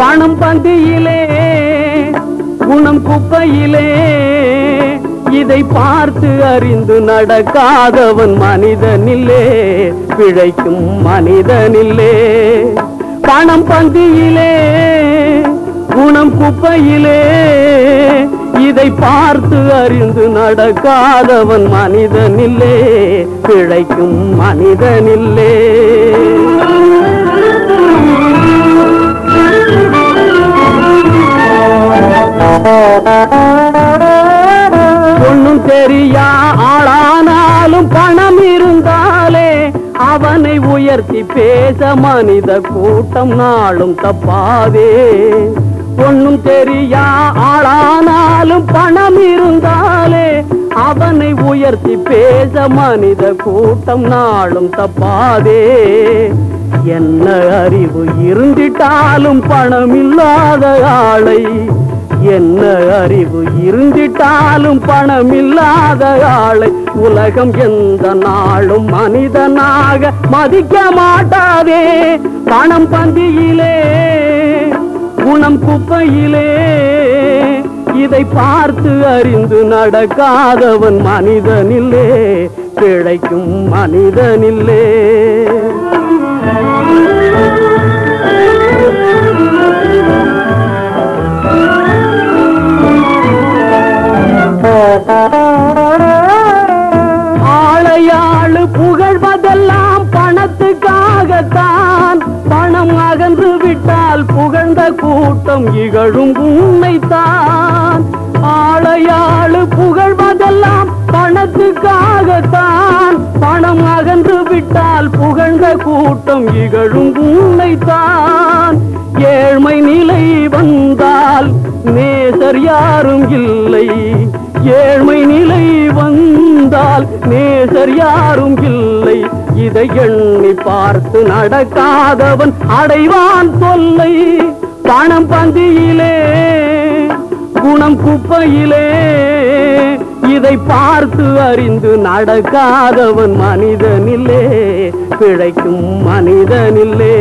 பணம் பந்தியிலே குணம் குப்பையிலே இதை பார்த்து அறிந்து நடக்காதவன் மனிதனில்லே பிழைக்கும் மனிதனில்லே பணம் பந்தியிலே குணம் குப்பையிலே இதை பார்த்து அறிந்து நடக்காதவன் மனிதனில்லே பிழைக்கும் மனிதனில்லே ஒண்ணும் தெரியா ஆளானாலும் பணம் இருந்தாலே அவனை உயர்த்தி பேச மனித கூட்டம் நாளும் தப்பாதே. ஒன்னும் தெரியா ஆளானாலும் பணம் இருந்தாலே அவனை உயர்த்தி பேச மனித கூட்டம் நாளும் தப்பாதே. என்ன அறிவு இருந்திட்டாலும் பணம் இல்லாத ஆளை என்ன அறிவு இருந்திட்டாலும் பணம் இல்லாத ஆளை உலகம் எந்த நாளும் மனிதனாக மதிக்க மாட்டாதே. பணம் பந்தியிலே குணம் குப்பையிலே. இதை பார்த்து அறிந்து நடக்காதவன் மனிதனில்லே பிழைக்கும் மனிதனில்லே. ஆளையாளு புகழ்வதெல்லாம் பணத்துக்காகத்தான். பணம் அகன்று விட்டால் புகழ்ந்த கூட்டம் இகழும் உண்மைத்தான் ஆளையாளு புகழ்வதெல்லாம் பணத்துக்காகத்தான். பணம் அகன்று விட்டால் புகழ்ந்த கூட்டம் இகழும் உண்மைத்தான் ஏழ்மை நிலை வந்தால் நேசர் யாரும் இல்லை. என்றால் நேசர் யாரும் இல்லை. இதை எண்ணி பார்த்து நடக்காதவன் அடைவான் தொல்லை. பணம் பந்தியிலே குணம் குப்பையிலே இதை பார்த்து அறிந்து நடக்காதவன் மனிதனில்லே பிழைக்கும் மனிதனில்லே